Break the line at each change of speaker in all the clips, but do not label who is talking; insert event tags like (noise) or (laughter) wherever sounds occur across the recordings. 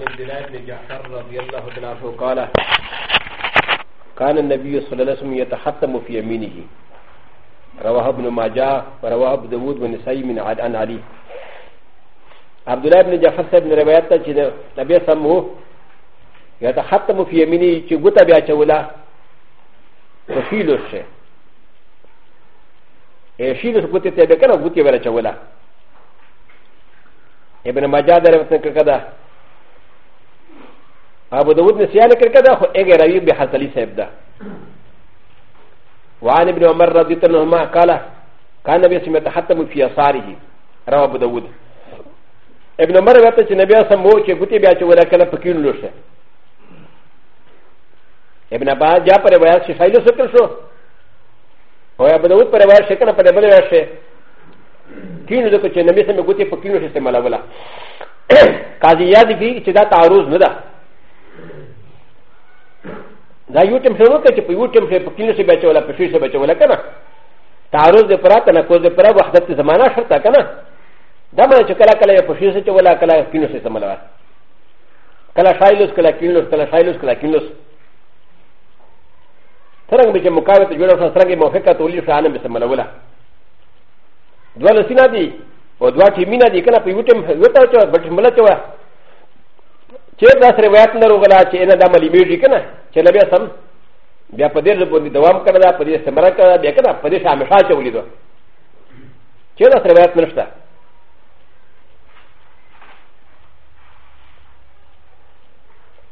عن عبد الله بن جعفر رضي الله عنه قال كان النبي صلى الله عليه وسلم يتختم في يمينه رواه ابن ماجه ورواه ابو داود والنسائي من عن علي عبد الله بن جعفر صاحب من روايات چې نبی سمو يتختم في يمينه چې ګوتا بیا چولا وفيلوش شيلوش ګوتې ته به کنه ګوتې ولا چولا ابن ماجه دا روایت کړه ابو داود نسيان كركدا خو اجي راوي بحسلي سيبدا وعن ابن عمر رضي الله عنهما قال كان النبي سمع تحتم في يساره روى ابو داود ابن عمر وقت چې نبی اسم وو چې ګوتې بیا چې ولا کله پکې لوشه ابن عباس جا پر روایت شي فایل ذکر شو او ابو داود پر روایت شي کنه پر بل روایت شي کینو دغه چې نبی سمه ګوتې پکې لوشه استعمال ولا (clears throat) قاضی یاد کی چې دا تعارض نه ده دا یو ټیم شروع کړي په یو ټیم کې په کینو سي بچولا په شیشه بچولا کنه تعرض دې پرا کنه کوز دې پرا وحدت زمانہ شرطه کنه دا مې چې کله کله په شیشه چولا کله کینو سي سملا کله شایلوس کله کینوس کله شایلوس کله کینوس څنګه به چې مقابله ته جوړه سره څنګه موافقه تولی شانه به سملا ولا دوه لسینا دي او دوه ټیمینا دي کنه په یو ټیم یو تا چوا بټ ملا چوا چې دا سره روایت نه روغلا چې نه دا ملي میږي کنه چې له بیا سم بیا په دې باندې دوام کړه دا په دې سمره کړه بیا کړه په دې همیشه چولې دو چې دا سره روایت نشته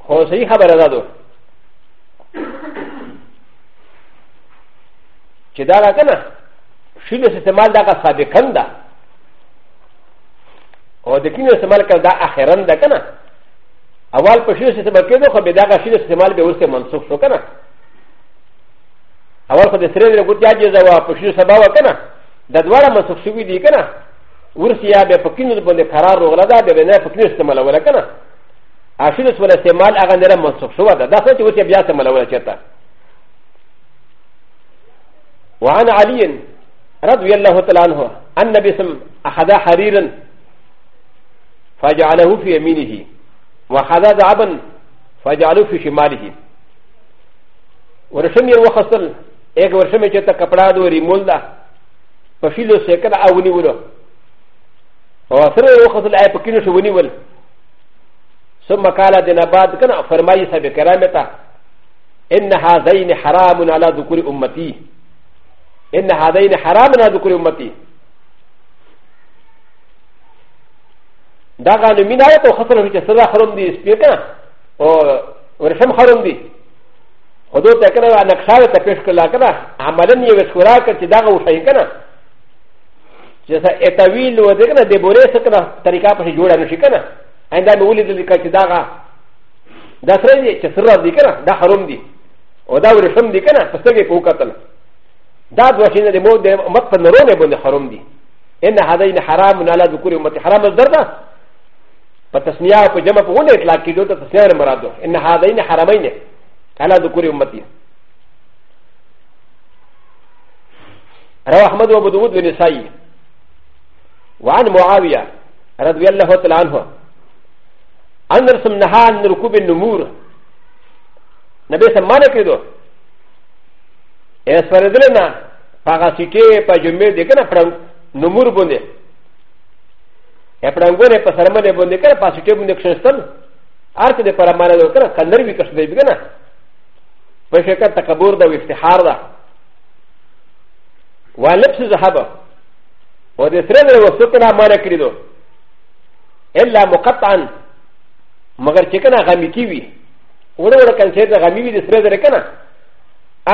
خو صحیح خبره ده دو چې دا را کنه شین استعمال دا کا سابقا ده او د کینو استعمال کړه دا اخرن ده کنه اول په شیر سیستم کې نو خو به دا شیر استعمال به ورته منسوخ شو کنه اول خو د سره له ګوتیا جزا وا په شیر سبا وا کنه د دواړه منسوخ شوی دی کنه ورسیا به پکینو باندې قرار وغلا دا به نه پکینو استعمال ولا کنه اشیر سره استعمال هغه نه منسوخ شو دا دا څه چې ورته بیا استعمال ولا چتا وعن علي رضي الله تعالى عنه ان النبي سم احد حريرا فجعله في يمينه وهذا ذعبا فجعلوا في شماله ورشم يوخصل ایک ورشم چتا کپڑا دو ریمول دا پشیلو سیکر آونی ولو وواصر يوخصل آئے پکینو شونی ول ثم قال دنا بعد كنا فرمائي سب كرامتا ان هذين حرام على ذكور امتي ان هذين حرام على ذكور امتي だが、みんなとハトルチェスラハロンディスピーカー、おれしゃんハロンディ。ほどたからなくされたペスクラカラ、あまりにウエスクラカチダガウシャイカナ。ジャサエタウィルウデカナ、デボレスカナ、タリカパシジュランシカナ、アンダムウィルディカチダガ。ダスレジェスラディカナ、ダハロンディ。おだウレシャンディカナ、パセゲポカタナ。ダドワシナデモデマッパナロネボンデハロンディ。エンダハダイナハラムナラズクリウマテハラムズダダ。فتسنيا وجمع بغنى اطلاق كيلو تسنيا مرادو ان هذين حرمين على ذكور امتي روى احمد وابو داود والنسائي وعن معاويه رضي الله تعالى عنه ان رسم نهى عن ركوب النمور نبي سمانا كيدو اسفردلنا فاغاسيتي فاجمي ديكنا فرنك نمور بنده ا پ ر ا ن گ و ن ه پسر مده بنده کر پاسیتی بنده کشنستن ار که ده پرامانه دو کر کندر بی کشنده بگنه پشه کر تکبر ده و افتحار ده و لبس زحبه و ده سره ده وستو کنه مانه کریدو الا مقطعا مگر چکنه غمی کیوی وړه وړه کنسیر ده غمی وی ده سره ده کنه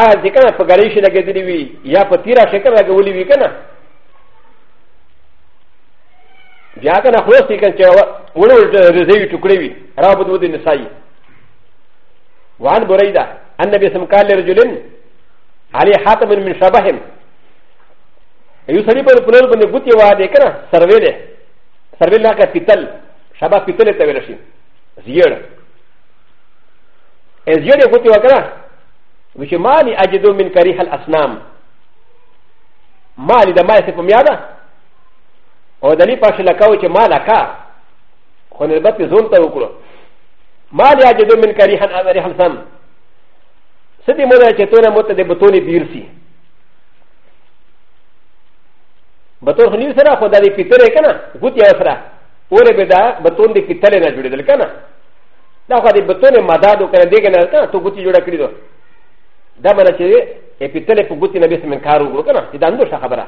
آه ده کنه پا گریش لگه دلی وی یا پا تیرا شکنه لگه ولی وی کنه بیا کنه خلاص دي کنه ونه رزوی ټوکړي وي را بده ودی نسای وان بریدا ان نبی سم قال لرجلن علی حاتم من شبههم یو سړي په پلر باندې بوتي وا دې کنه سرویل سرویل نه کا پیتل شبا پیتل ته ویل شي زیړ از زیړ بوتي وا کنه وشمانی اجدو من کریح الاسنام مالی د ما سه په میاده او دلی پاشه لکاو چه ما لکا خو نسبت زون ته وکړو ما لیا جدو من کریحن امریحن سم سدی مونه چه تونه موت ده بطونی بیر سی بطون خو نیو سره خو دا دی پیتره که نه گوت یو سره اوره به دا بطون دی پیتره نه جوړیدل که نه دا خو دی بطون مدادو کنه دیگه نه که نه تو گوتی جوړه کړی دو دا منه چې پیتره په گوتی نه بیسه من کار وکړو که نه دا اندوشه خبره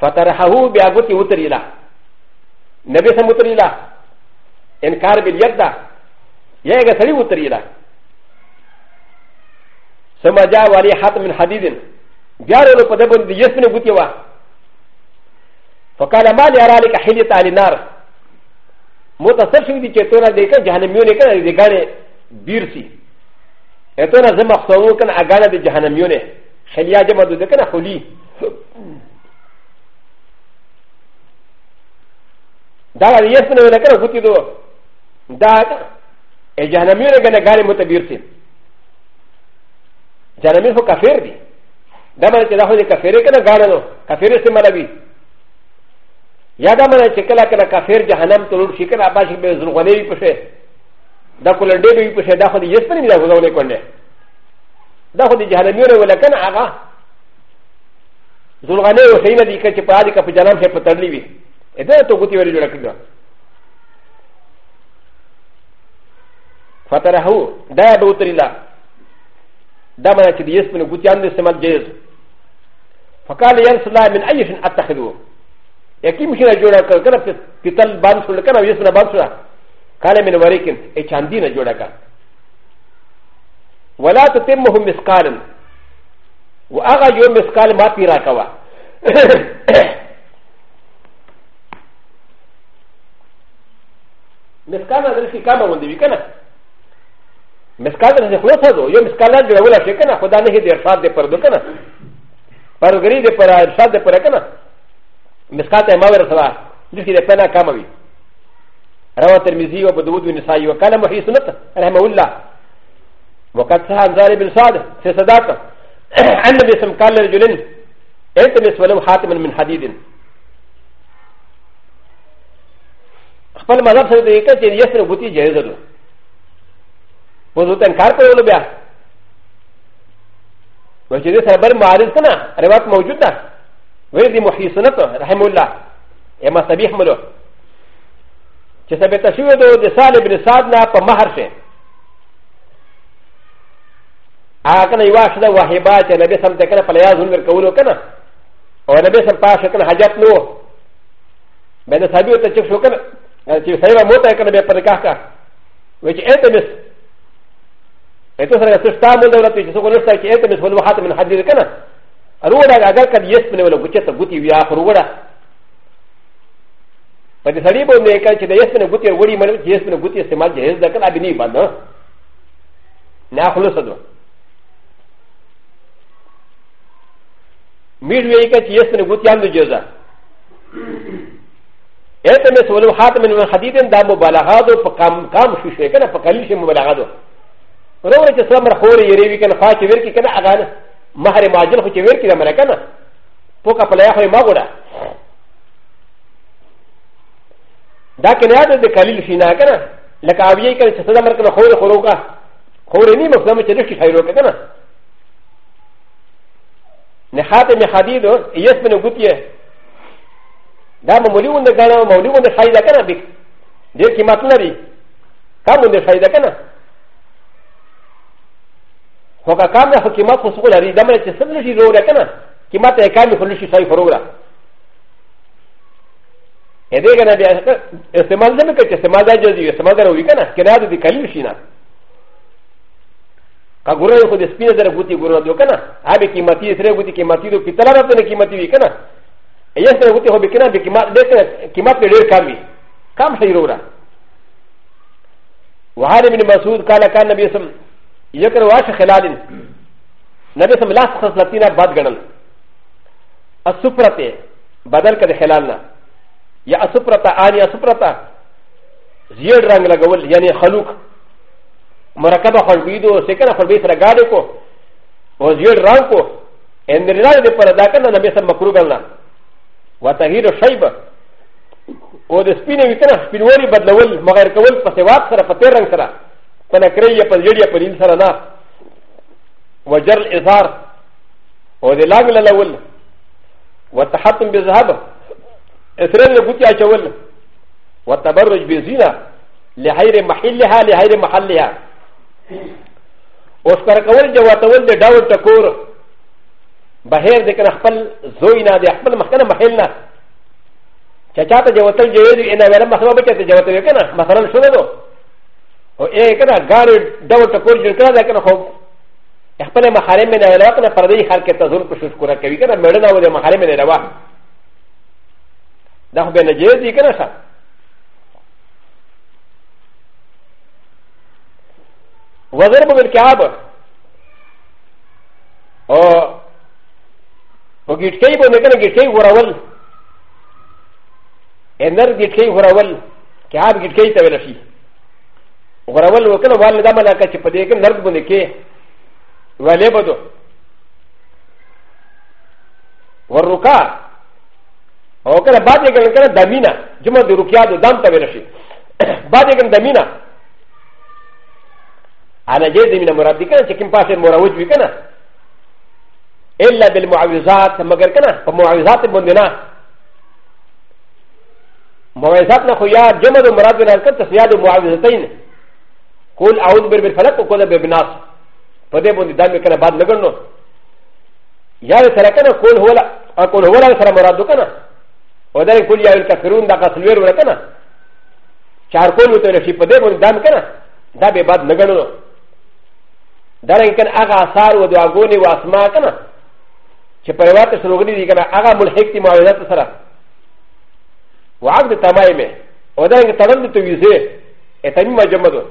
فترحه بأغوتي وتريلا نبي سم وتريلا إنكار باليد يا غسلي وتريلا ثم جاء ولي حاتم من حديد جار له قد بن يسمن غوتي وا فقال ما لي أرى لك حلية على النار متصل شو دي چتونا دیکھا جہنمیوں نے کہا یہ گانے بیر سی اتونا زم مخصوص کن اگانا دی جہنمیوں نے خلیا جمع دو دیکھا نا خلی ダーリエスの中のことどだエジャナミューレがガリムタビューティジャナミューフォカフェリダマレチダホリカフェレカガラノカフェレスマラビヤダマレチカラカラカフェルジャハナムトルシカラバシベズルワネリプシェダコラデビプシェダホリエスペリダゴネコネダホリジャナミューレウレカナアガズルワネウセイナディケチパーディカフェジャナムシェプタリビ ا د ا ت و ق ت ي و ل ي ج ر ك د ا فتره د ا ب و ت ر ي ل ا د ا م ن ا ت ي ي س من ق ت ي ا ن د س م ا ل ج ي ز فقال ي ن س ل ا من أ ي ش ن أ ت خ د و ي ك ي م ش ن ا ج و ر ك ا ل ك ن ا في تل بانس ل ك ن ا يسنا بانسنا قال من وريكن ا ش ا ن د ي ن ا ج و ر ك ا ولا تتمهم مسكالا و أ غ ا يوم مسكال ما في راكوا مسكانا درسي كما وندي بكنا مسكانا درسي خلصا دو يو مسكانا جراولا شكنا خدا نهي دي ارشاد دي پردو كنا پرغري دي پر ارشاد دي پر كنا مسكانا ما ورسلا جسكي دي پنا كما بي روى ترمزي و بدود و نسائي وقال محي سنت رحمه الله وقد سهى انزار بن سعد في صداقه ان باسم قال لرجلين انت مثل حاتم من حديد خپل مذهب سره دی کچې یې سره بوتي جایز ده و زه ته انکار کولو بیا و چې دې سره بل معارض کنه روایت موجود ده وې دې محی سنت رحم الله یا مصبیح ملو چې ثبت شوی دی د سال ابن سعد نه په مہر شه هغه کنه یو اخدا واهبا چې نبی سم ته کنه پلیاز ور کولو کنه او نبی سم پاش کنه حاجت نو بنه صحابي ته چک شو کنه چې سړی به موته کنه بیا پر نکاح کا وای چې التمس اته سره څه شته مول دولت چې څوک نشته چې التمس ول وحات من حد کنه اروړه اگر کړي یس منه ول ګچته ګوتی وی اخر وړه په دې سړی باندې کړي چې د یس منه ګوتی وړي مله چې یس منه ګوتی استعمال جهیز ده کنه ابي نه باندې نه خلاص ده میر وی کړي چې یس منه ګوتی هم جهیز ده هذا مثل خاتم من حديد دا مبالغاتو فقام قام شو شو كنا فقليل شو مبالغاتو رونا چه سلام رخوري يريوي كنا خواه چه ورکی كنا اغانا مهر ماجل خو چه ورکی دا منا كنا پوكا پلايا خواه ما گونا دا كنا دا دا قليل شينا كنا لکا آویه كنا چه سلام رکنا خور خوروكا خوري نیم افلام چه نشتی خیروكا كنا نخاتم حديدو يسمنو گوتيه ダムモリウンデガナモリウンデサイダカナビデキマトナビカムデサイダカナホカカナホキマフォスコラリダメチセルジローラカナキマテカミフォルシサイフォローラエレガナビアエセマザメケチセマザジュエセマザウィカナケナディカリシナカゴレオフデスピアザラブティグロドカナアビキマティスレブティキマティドピタラフティキマティウィカナ ي س ر و ت ي هو بكنا بكمات لير كامي كم سيرورا وهذا من مسعود قال كان النبي صلى الله عليه وسلم يكره واش خلال النبي صلى الله عليه وسلم لا خصلتين بعد غنل السفرة بدل كده خلالنا يا السفرة آني السفرة زير رنگ لغول يعني خلوق مركبة خلبيدو سكنا خلبيد رغادكو وزير رنگ کو ان رنگ دي پر دا كنا نبي صلى الله عليه وسلم مكروه غنل وتغيير الشيبة و د سپینه وکنه سپینوري بدلول مغیر کول په سواد سره په تیر رنگ سره په نکرې یا په جړې یا په ریل سره نه وجر الازار او د لاګ لول وتحتم بالذهب اسرن له بوتي اچول وتبرج بزینه لغیر محلها لغیر محلها اوس کار کول جواتول د ډاول ټکور بهر د کنه خپل زوی نه د خپل مخکنه محل نه چا چا ته جوتل جوړې نه ویل مخه به ته جوتل کنه مثلا شنو دو او اے کنه ګار ډول ټکور جوړ کړه کنه خو خپل محارم نه ویل کنه پردې هر کې تزور کوشش کوله کوي کنه مړ نه وله محارم نه روا دا خو به نه جېز دي کنه څه وزر به بالکعبه او و ج ي ت ك ي ب و ن ك ن ج ي ت ك ي و ر و ل ا ن ر ج ي ت ك ي و ر و ل ك ع ب ج ي ت ك ي ت و ل ف ي و ر و ل و ك ن و ا ل د ا م ن ا ك ت ي ب د ي ك ن ر ج ب و ن ك ي و ل ي ب د و و ر و ك ا و ك ن ب ا د ي ك ن ك ن د ا م ي ن ا ج م ع د ر و ك ي ا د و د ا م ت و ل ف ي ب ا د ي ك ن د ا م ي ن ا أ ن ا ج ي د م ي ن ا م ر ا د ي ك ن ا ش ك ي ن ب ا س ي م ر ا و ج ب ي ك ن ا الا بالمعوزات مگر كنا فمعوزات بندنا معوزات نخو يا جمد مراد من الكل تسياد معوزتين قول اعوذ برب الفلك وقول بالناس فده بندي دام كنا بعد نغنو يا ترى كنا قول هو لا قول هو لا ترى مراد كنا وذلك قول يا الكافرون دا قسلوير ولا كنا چار قول وتر شي فده بندي دام كنا دا به بعد نغنو دا كان اغا اثار ودعاء غوني واسماء كنا چې په روایت سره وګړي دي کنه هغه ملحق دي معاوضات سره وعقد تمایمه او دا یې تړل دي تویزه اتمی مجمع دو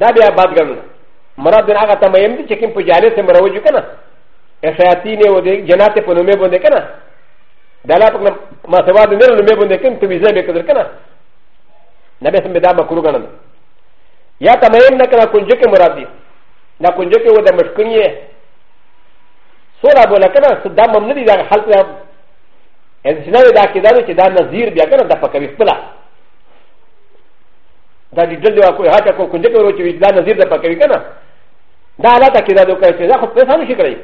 دا بیا باد ګڼل مراد نه هغه تمایم دي چې کوم په جاله سره مروجو کنه افیاتین او د جنات په نومه باندې کنه دا لا په ما سوا د نه نومه باندې کوم تویزه به کړل کنه نبی سم دا مکرو ګڼل یا تمایم نه کنه کنجکه مراد دي دا کنجکه و د مشکنیه سولا بولا کنه دا ممنه دي دا خلق دا انسان دا کې دا چې دا نظیر بیا کنه دا پکوي خپل دا دې دل دی کوی هاته کو کنده کوي چې دا نظیر دا پکوي کنه دا حالت کې دا دوکه چې دا خو پیسې نه شي کړی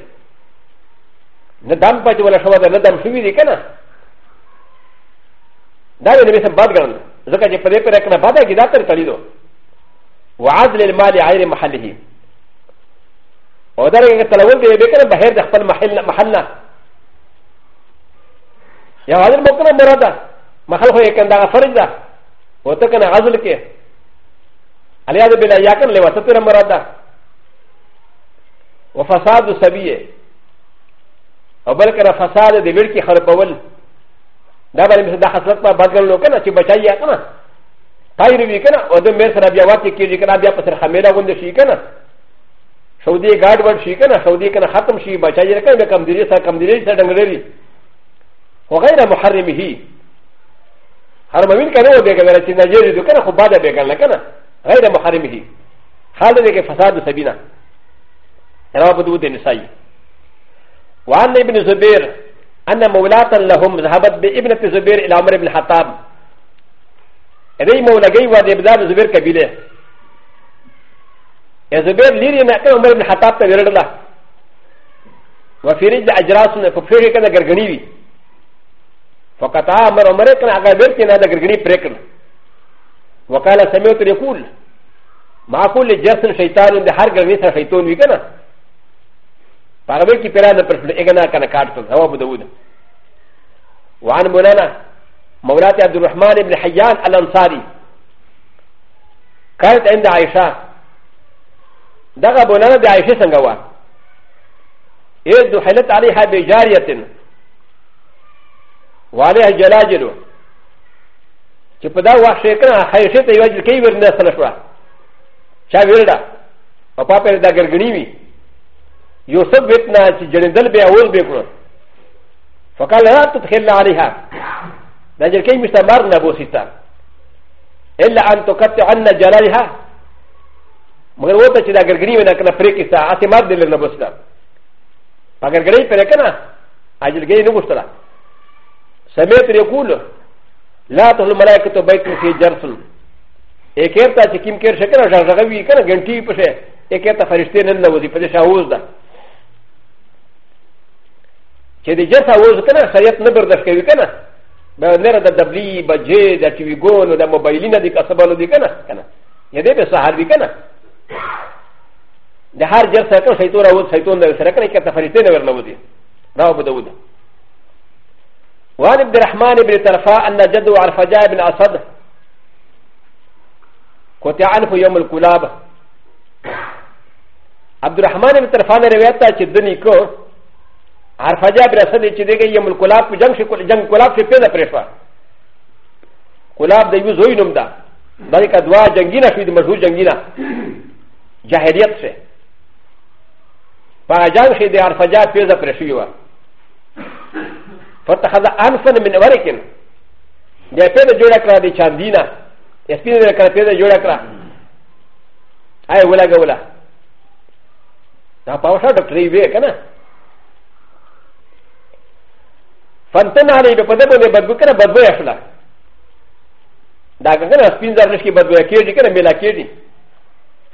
نه دم پاتې ولا شو دا نه دم شوی دي کنه دا دې به سم باد ګرځي ځکه چې پرې پرې کنه بادا کې دا تر تړي دو وعدل المال غیر محله و د ر ن ج ت ل و ل د ب ك ر بهر د خپل محل محلنا يا هذا المكان مرادا محل هو يكن دغه فرج ده و ته کنه غزل کې علي هذا بلا يكن له وسط مرادا وفساد سبيه او بل کنه فساد د ویل کې خرپول دا باندې مثلا د خصلت په بدل لو کنه چې بچای یا کنه پایری وی کنه او د مر سره بیا واکه کېږي کنه بیا په سر خمیره غونډه شي کنه سعودي غاډ ور شي کنه سعودي کنه ختم شي بچا یې کنه کم دیری سره کم دیری سره ډنګړی خو غیر محرم هی حرمین کنه و بیگه ورته نجیر دو کنه خو باده بیگه نه کنه غیر محرم هی حال دې کې فساد سبینا رواه دو دین سای وعن ابن زبير أن مولاة لهم ذهبت بابنة زبير إلى عمر بن الخطاب إذا مولاة جيوة ابن زبير كبيرة زبير ليري نحن عمر بن حطاب تبيرد الله وفي رجل أجراسنا ففيري كان غرغنيوي فقطع عمر عمر كان أغابير كان هذا غرغني بريكن وقال سمعت يقول ما كل جرس شيطان ده هر غرغني سر شيطان وي كان فأغابير كي پرانا پرفل اغنا كان كارتن هوا بدود وعن مولانا مولاتي عبد الرحمن بن حيان الأنصاري كانت عند عائشة ダガボナナでアイシェサンガワエドヘレタリハビジャリアテンワレアジャラジルチパダワシェカナハイシェタイワジケイブルナサナフラシャビルダアパペダガルグニミヨセブウィッナチジェネデルベアウォルベクロファカラトヘラリハダジェケイミスタマルナボシタエラアントカテアンナジャラリハ مگر وہ تو چلا گرگری میں نہ کرنا پری کسا آتے مار دے لینا بسنا مگر گرگری پہ رکھنا آج گئی نہیں گستا سمیت ریکول لا تو ملائکہ تو بیت فی جرسل ایک ایرتا چکیم کیر شکر رغوی کنا گھنٹی پشے ایک ایرتا فرشتے نن نوزی پدے شاوز دا چه دی جرس آوز کنا سریعت نبردش کوي کنا به نره د دبلی بجې د ټي وی ګونو د موبایلینو د کسبانو دی کنا کنا یده به سهار دی کنا د هر جر سره شیطان راوځي شیطان د سره کړی کته فرشته نه ورنودي راو په داود وعن عبد الرحمن بن طرفا ان جد عرفجاء بن اسد قطع عنه يوم الكلاب عبد الرحمن بن طرفا نے روایت تا چې دنی کو عرفجاء بن اسد چې دغه يوم الكلاب په جنگ شي جنگ کلاب شي پیدا پرېښوا کلاب د یو زوی نوم ده دا دوا جنگینه شوی د مشهور جنگینه جاهلیت شه فاجان خي دي ارفجا بيزا برشيوا فتخذ انفن من وركن دي بيزا جوڑا کرا دي چاندينا اسپين دي کرا بيزا جوڑا کرا اي ولا گولا دا پاوشا ڈاکٹری وی کنا فانتن علي بپدبو دي بدبو کرا بدبو اشلا دا کنه سپین زر نشکی بدبو کېږي کنه میلا کېږي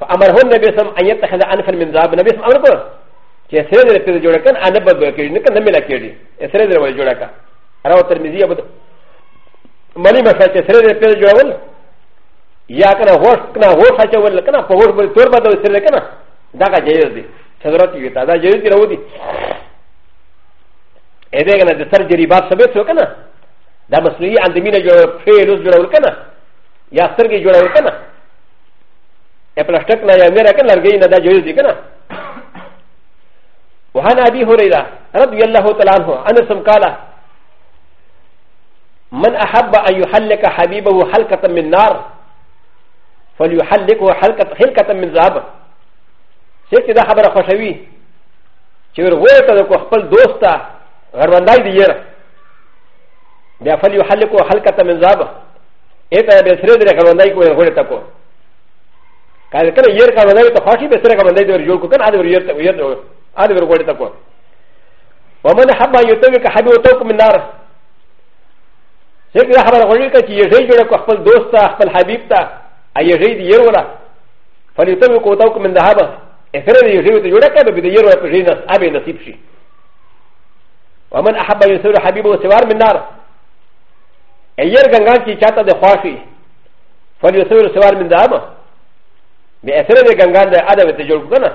فامرهن بسم ان يتخذ انفن من ذهب نبي سم امر کړ چې سره دې په جوړه کړه ان بد کړي نه کنه ملا کړي سره دې ول جوړه کړه راو ترمذی ابد ملي مسا چې سره دې په جوړول یا کنه هوښ کنه هوښ اچول کنه په هوښ باندې تور باندې سره کنه دا کا جایز دي حضرت یو تا دا جایز دي راو دي اې دې کنه د سر جری باب سبب سو کنه دا مصنوعي اندمینه جوړ فیلوس جوړول کنه یا سترګې جوړول کنه اپلاستک نه یا میرا کنه لرګې نه دا جایز دي کنه وعن ابي هريره رضي الله تعالى عنه انا سمكالا من احب ان يحلق حبيبه حلقه من نار فليحلقه حلقه حلقه من ذهب سيكي دا خبر خوشوي چور ويتا دكو خپل دوستا غرونداي دي ير بیا فليحلقه حلقه من ذهب ايتا بیا سره دي غرونداي کو غورتا کو کله کله ير کا وداي ته خوشي به سره غرونداي دي ور جوړ کو کنه ا دي ور ير ته ير アルゴリタコ。ومن حبا يتوك حبي وتوك من نار شكرا حبا غريكا يجي جرك اخبل دوستا اخبل حبيبتا اي يجي يرولا فليتوك وتوك من ذهبا اثر يجي جرك بدي يرولا فجينا ابي نصيب شي ومن احبا يسير حبيبه وسوار من نار اي يرغن غانكي شاتا دخوافي فليسير سوار من ذهبا باثر غنغان ادم تجربنا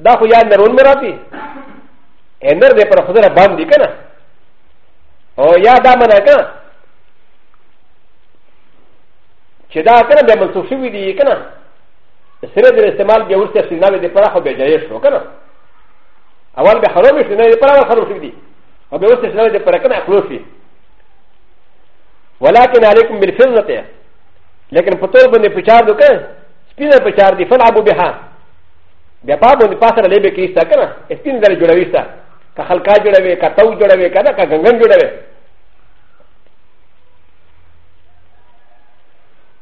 だほやんのろんめらぴ。えんでパフォーラバンディケナ。おやだまなか。チダーケナでもそうしゅうりでいけな。セレブレスマルゲウステスナビデパラホベジャーショーケナ。アワーベハロミスネパラハロシディ。アベウステスナビデパラケナクロシ。ولكن عليكم بالفضه لكن فطور بن بشار دوكا سبيل بشار دي فلعبوا بها でパブンパサレベキスタカナ、エスティンダルジュラビスタ、カハルカジュラベ、カタウジュラベ、カナカガンジュラベ。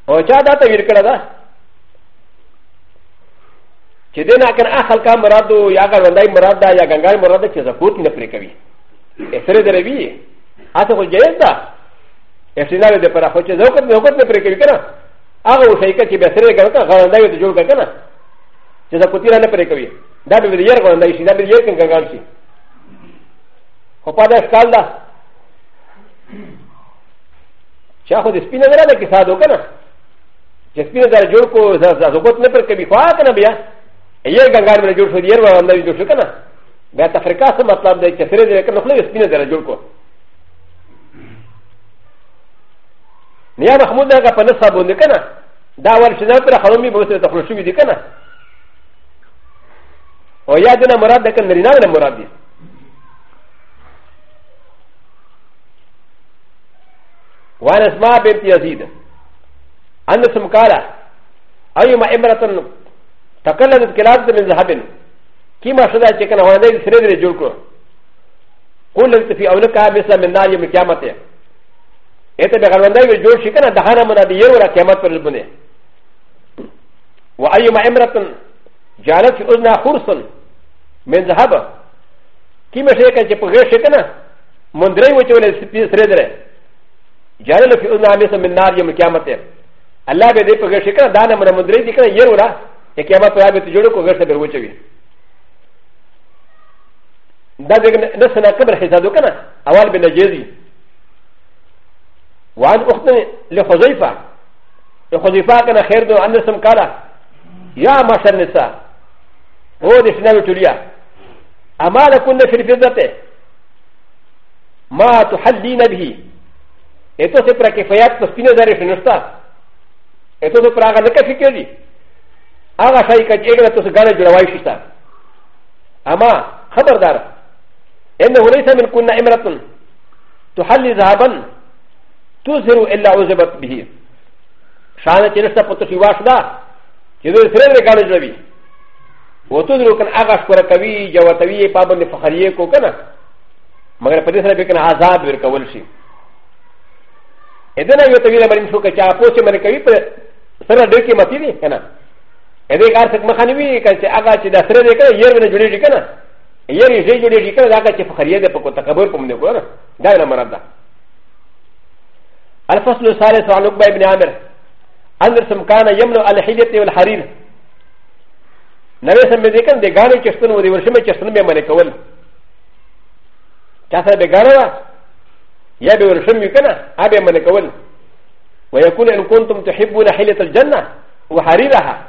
おちゃだたびるからだ。チデナカンアハルカマラド、ヤガランダイマラダ、ヤガンガイマラダ、チザコーティナプリカビ。エスレデレビ、アサホジェンダ、エスレデレパラホチザコーティナプリカビカナ。アゴシェイカチベスレガンカ、ガランダイウジュラベカナ。چې دا کوتیره نه پرې کوي دا به ویلیر غوندای شي دا به ویلیر څنګه غان شي خو پاده ښکال ده چا خو د سپینه نه ده کې ساده وکنه چې سپینه در جوړ کو زغوت نه پر کوي خو کنه بیا یې ګنګار مې جوړ شو یې غوندای جوړ شو کنه بیا تفریقا څه مطلب دی چې سره دې کنه خو سپینه در جوړ کو نیا محمود هغه په نصاب باندې کنه دا ورشنه پر خلومی به سره تخلص شوی دی کنه و ي ا د ن ا مراد د ك ن ر ي ن ا ن ا مراد دي و ا ن اسمع بنت يزيد أ ن سمكالا أ ي م ا إ م ر ة تكلمت كلاب من ذهب كما شدا شكا و ا ن ا سرير جوكو قلت في أ و ن ك ا مثل من نار يوم كامته ا ت ب غ ر و ن د ا جوك شكا دهانا من ا د ي ر و ل ا كامت في البنيه و أ ي م ا إ م ر ة جعلت اذنها خرصا من ذهب كما شيكا جبغي شكنا من دري وجولي سردري جعل في اذن عميس من نار يوم القيامه الله بيدي بغي شكنا دانا من من دري ديكنا يرورا القيامه فيها بتجولك وغير سبيل وجوي دا دغه نسنا کبر حسادو کنه اول به نجیزی وعن اخت لحذيفه لحذيفه كان خير دو ان سمكاره يا مشر نساء هو دي سنه توليه اما لكن في الفضه ما تحلين به اتو سبرا كفايات تسبين زر في نشتا اتو سبرا اغا نكا فكري اغا شايكا جيغنا تسغانا جلواي شتا اما خبردار انه ليس من كنا امرة تحلي ذهبا تظهر الا عزبت به شانت نشتا فتشي واشدا كذو سرير كالجلوي و ت د ر و ك ن اغاش پر کوي جواتوي پابند فخريه کو کنه مگر په دې سره به کنه عذاب ور کول شي اذن یو تویل باندې شو کچا پوسه مری کوي پر سره ډېر کې متی دي کنه اې دې کار څخه مخانوي کچا اغا چې د سره دې کنه ير نه جوړېږي کنه ير یې جوړېږي کنه دا چې فخريه ده په کو تکبر کوم نه ګوره دا نه مراد ده الفصل الثالث عن عقبه بن عامر ان رسم كان يمنع الحليه والحرير なべさんべでかんでがれちゅうのでわしめちゅうのめまねかわる。たさべがらやべわしみかな、あべまねかわる。わやくんんこんとんとへぶなへれたじゃな、わはりらは。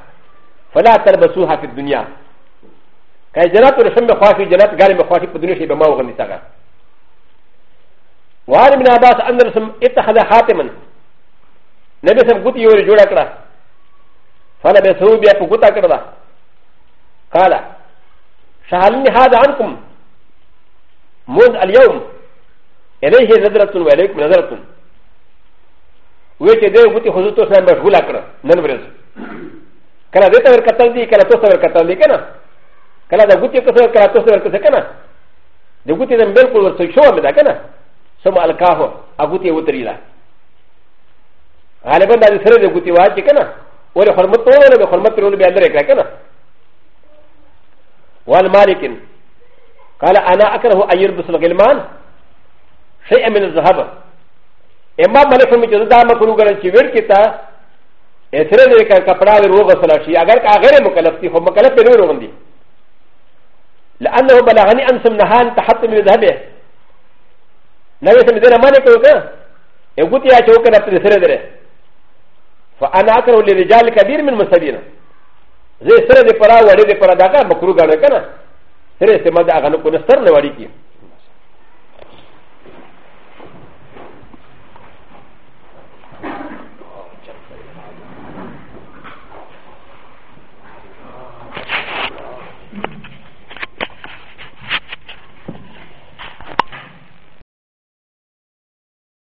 ファラたらばすはき dunya。かいじゃなとしんべはきじゃなとがれめはきぷどりしべまわにさが。わりみなばすあんなすん、いたはだはてまん。なべさんごとよりじゅらから。ファラべそうべやこたからだ。قال شهلني هذا عنكم منذ اليوم اليه نظره وعليكم نظره ويجي دير بوتي خصوصا مشغوله كره ننبرز كلا ديتا وركتل دي كلا توسا وركتل دي كنا كلا دا بوتي كسر كلا توسا وركتل كنا دا بوتي دا ملكو ورسو شوى مدا كنا سمع الكاهو اغوتي وتريلا غالبا دا سر دا بوتي واجي كنا ولا خرمت ولا خرمت ولا بيادرك كنا أ مالك قال أنا أكره أن يلبس الغلمان شيئا من الذهب إما مالك من جزء دام كنو قال الشبير كتا إثنين لك كبرا لروغ سلاشي أغير كأغير مكلف تي هو مكلف بنور غندي لأنه بلغني أن سمنهان تحت من ذهبه نبي سمدنا مالك وكا يقول يا شوكا أ سردره فأنا أكره لرجال كبير من مستدينه ز سره د پرا وړې د پرا دغه مکرو غاړه کنه سره استعمال د هغه کو نه سر نه وړي کی